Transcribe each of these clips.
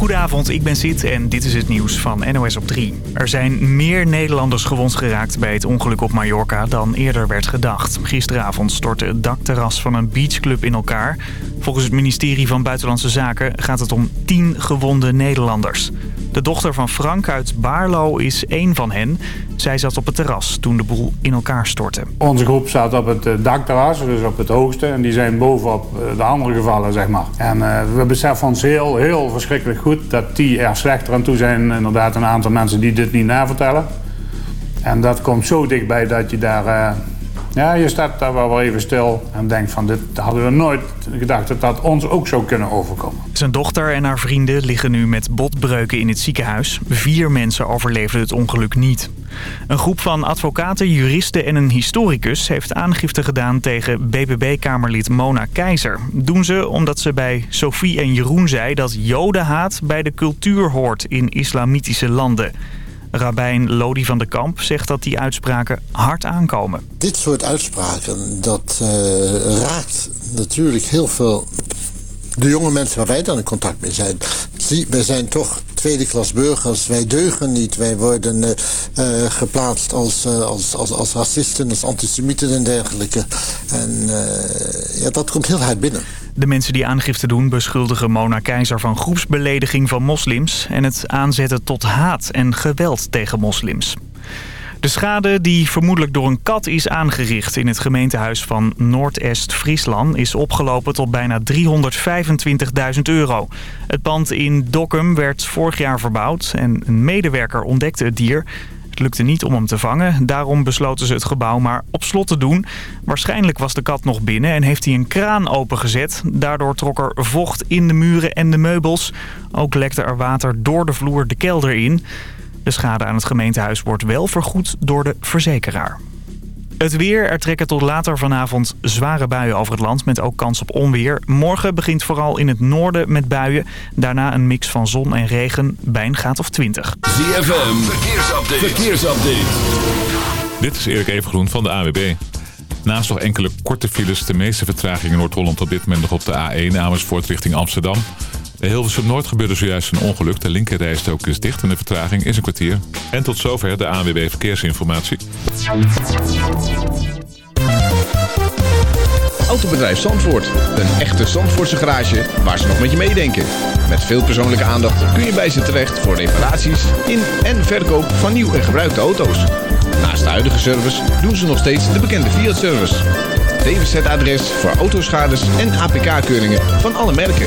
Goedenavond, ik ben Sid en dit is het nieuws van NOS op 3. Er zijn meer Nederlanders gewond geraakt bij het ongeluk op Mallorca dan eerder werd gedacht. Gisteravond stortte het dakterras van een beachclub in elkaar. Volgens het ministerie van Buitenlandse Zaken gaat het om 10 gewonde Nederlanders. De dochter van Frank uit Baarlo is één van hen. Zij zat op het terras toen de boel in elkaar stortte. Onze groep zat op het eh, dakterras, dus op het hoogste. En die zijn bovenop eh, de andere gevallen, zeg maar. En uh, we beseffen ons heel, heel verschrikkelijk goed dat die er slechter aan toe zijn. Inderdaad, een aantal mensen die dit niet navertellen. En dat komt zo dichtbij dat je daar... ja, je staat daar wel even stil en denkt van dit hadden we nooit gedacht dat dat ons ook zou kunnen overkomen. Zijn dochter en haar vrienden liggen nu met botbreuken in het ziekenhuis. Vier mensen overleefden het ongeluk niet. Een groep van advocaten, juristen en een historicus heeft aangifte gedaan tegen BBB-kamerlid Mona Keizer. Doen ze omdat ze bij Sophie en Jeroen zei dat jodenhaat bij de cultuur hoort in islamitische landen. Rabijn Lodi van de Kamp zegt dat die uitspraken hard aankomen. Dit soort uitspraken, dat uh, raakt natuurlijk heel veel de jonge mensen waar wij dan in contact mee zijn. Zie, wij zijn toch tweede klas burgers. Wij deugen niet. Wij worden uh, uh, geplaatst als, uh, als, als, als racisten, als antisemieten en dergelijke. En ja, dat komt heel hard binnen. De mensen die aangifte doen beschuldigen Mona Keizer van groepsbelediging van moslims... en het aanzetten tot haat en geweld tegen moslims. De schade die vermoedelijk door een kat is aangericht in het gemeentehuis van Noordest-Friesland is opgelopen tot bijna 325.000 euro. Het pand in Dokkum werd vorig jaar verbouwd en een medewerker ontdekte het dier. Het lukte niet om hem te vangen, daarom besloten ze het gebouw maar op slot te doen. Waarschijnlijk was de kat nog binnen en heeft hij een kraan opengezet. Daardoor trok er vocht in de muren en de meubels. Ook lekte er water door de vloer de kelder in. De schade aan het gemeentehuis wordt wel vergoed door de verzekeraar. Het weer. Er trekken tot later vanavond zware buien over het land met ook kans op onweer. Morgen begint vooral in het noorden met buien. Daarna een mix van zon en regen bij een graad of 20. ZFM. Verkeersupdate. Verkeersupdate. Dit is Erik Evengroen van de AWB. Naast nog enkele korte files, de meeste vertragingen in Noord-Holland op dit moment nog op de A1 Amersfoort richting Amsterdam. De Hilversum Noord gebeurde zojuist een ongeluk. De linkerrijstrook is dicht en de vertraging is een kwartier. En tot zover de ANWB Verkeersinformatie. Autobedrijf Zandvoort. Een echte Zandvoortse garage waar ze nog met je meedenken. Met veel persoonlijke aandacht kun je bij ze terecht voor reparaties in en verkoop van nieuw en gebruikte auto's. Naast de huidige service doen ze nog steeds de bekende Fiat-service. DWZ-adres voor autoschades en APK-keuringen van alle merken.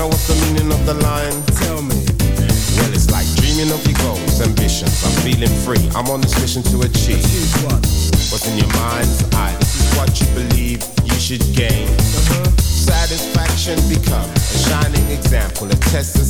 Know what's the meaning of the line? Tell me. Well, it's like dreaming of your goals, ambitions. I'm feeling free. I'm on this mission to achieve. what? What's in your mind's eye? This is what you believe you should gain. Uh-huh. Satisfaction become a shining example. A test as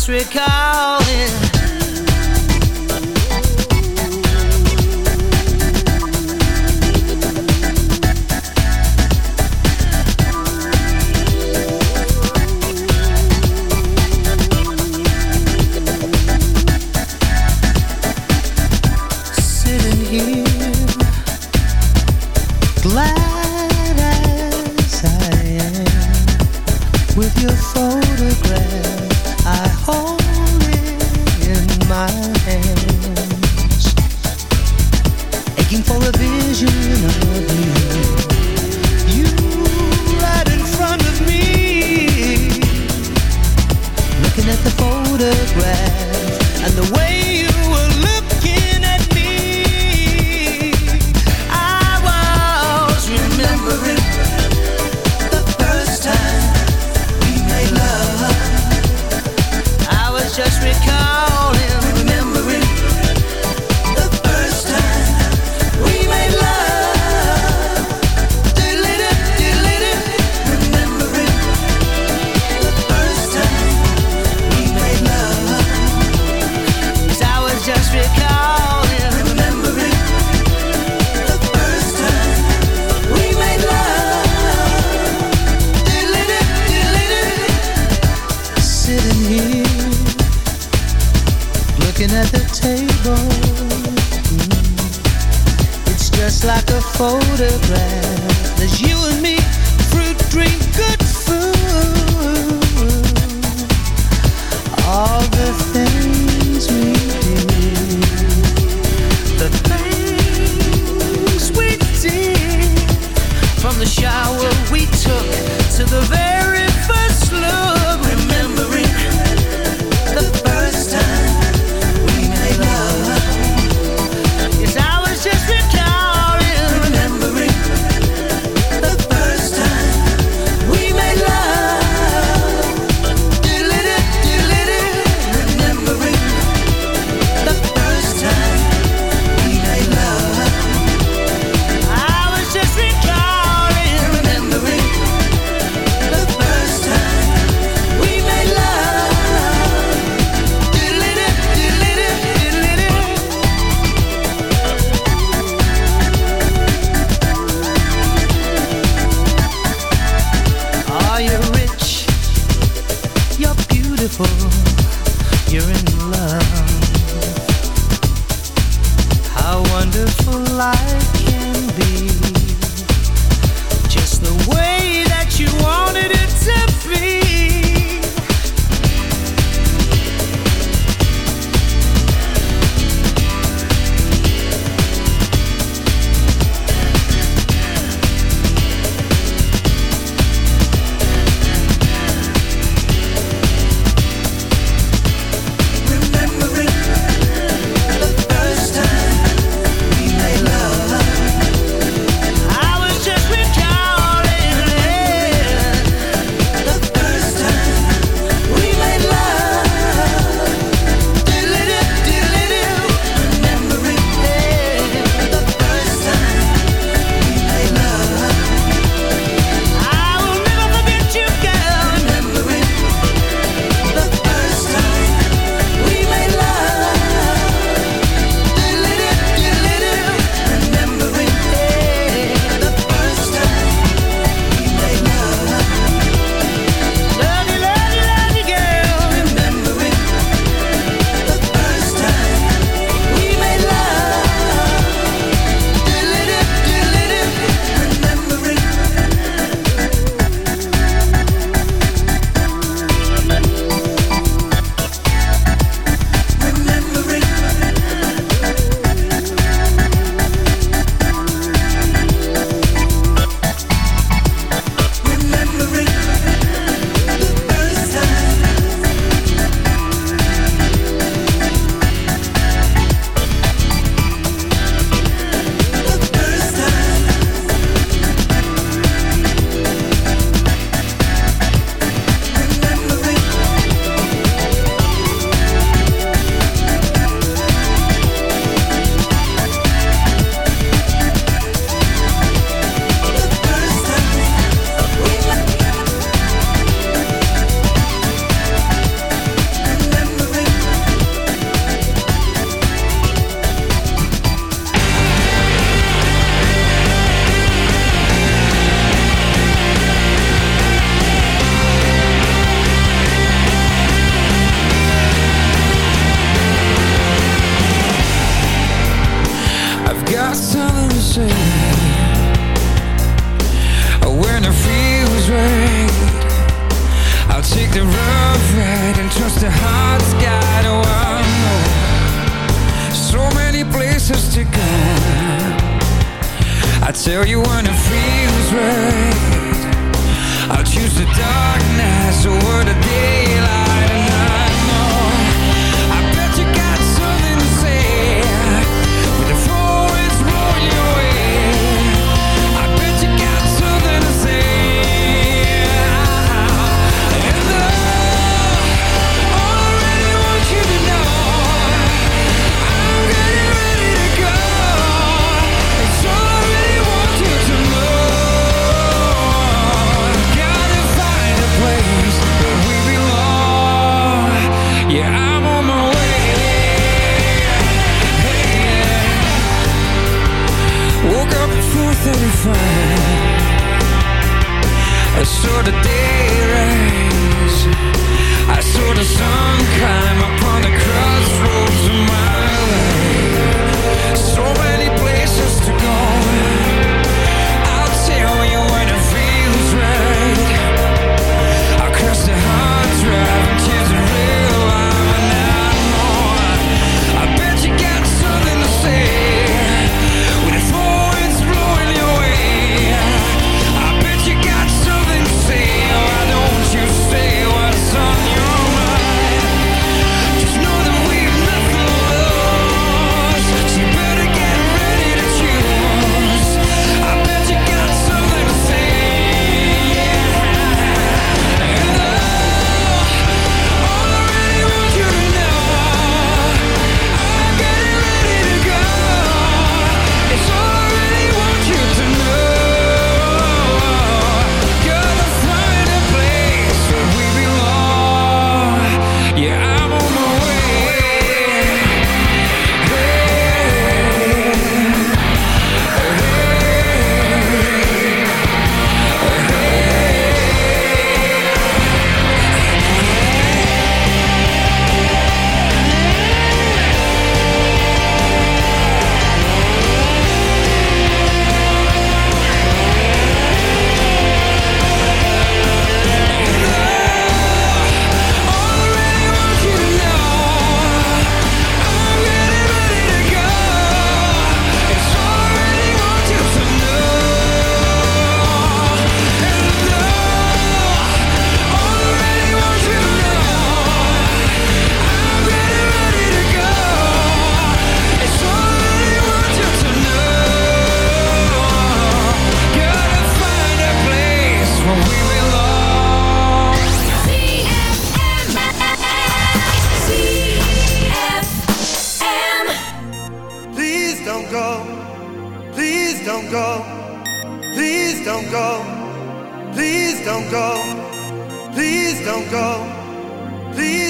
just recall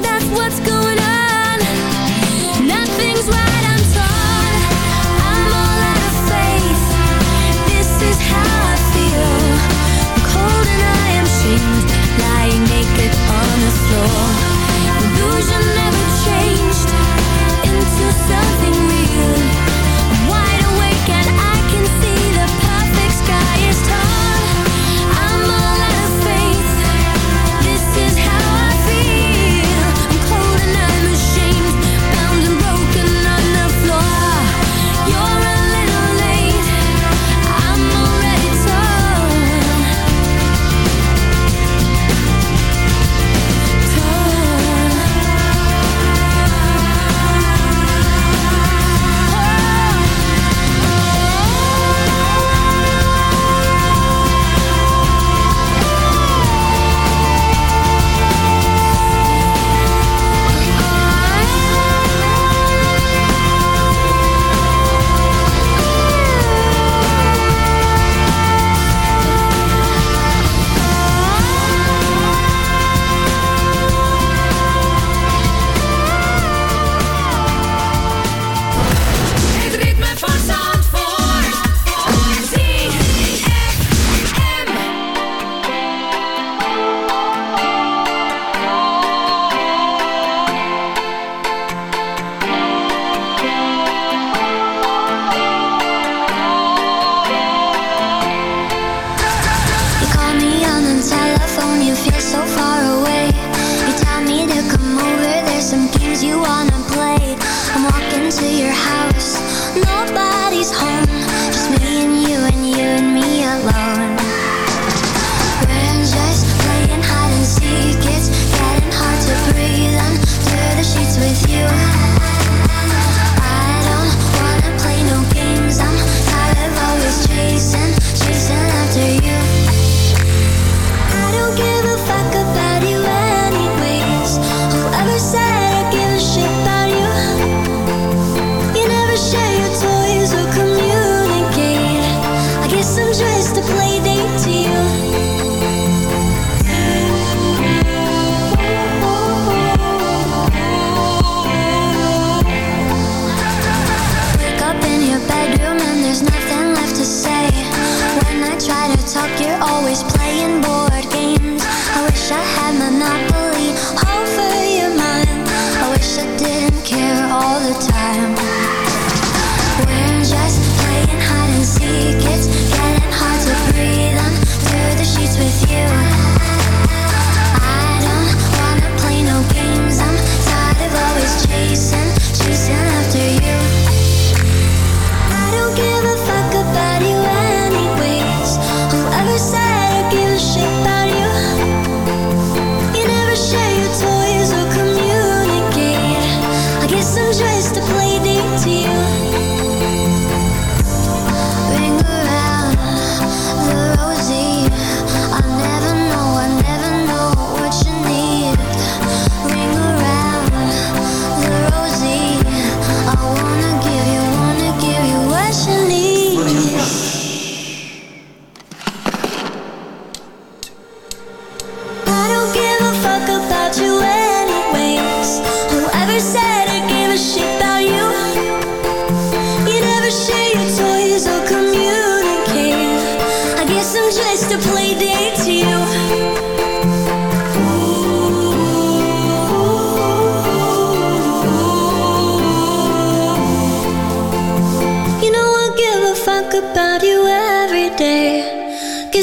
That's what's going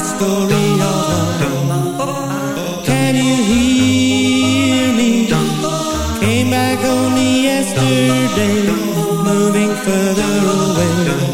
story of. Can you hear me? Came back only yesterday, moving further away.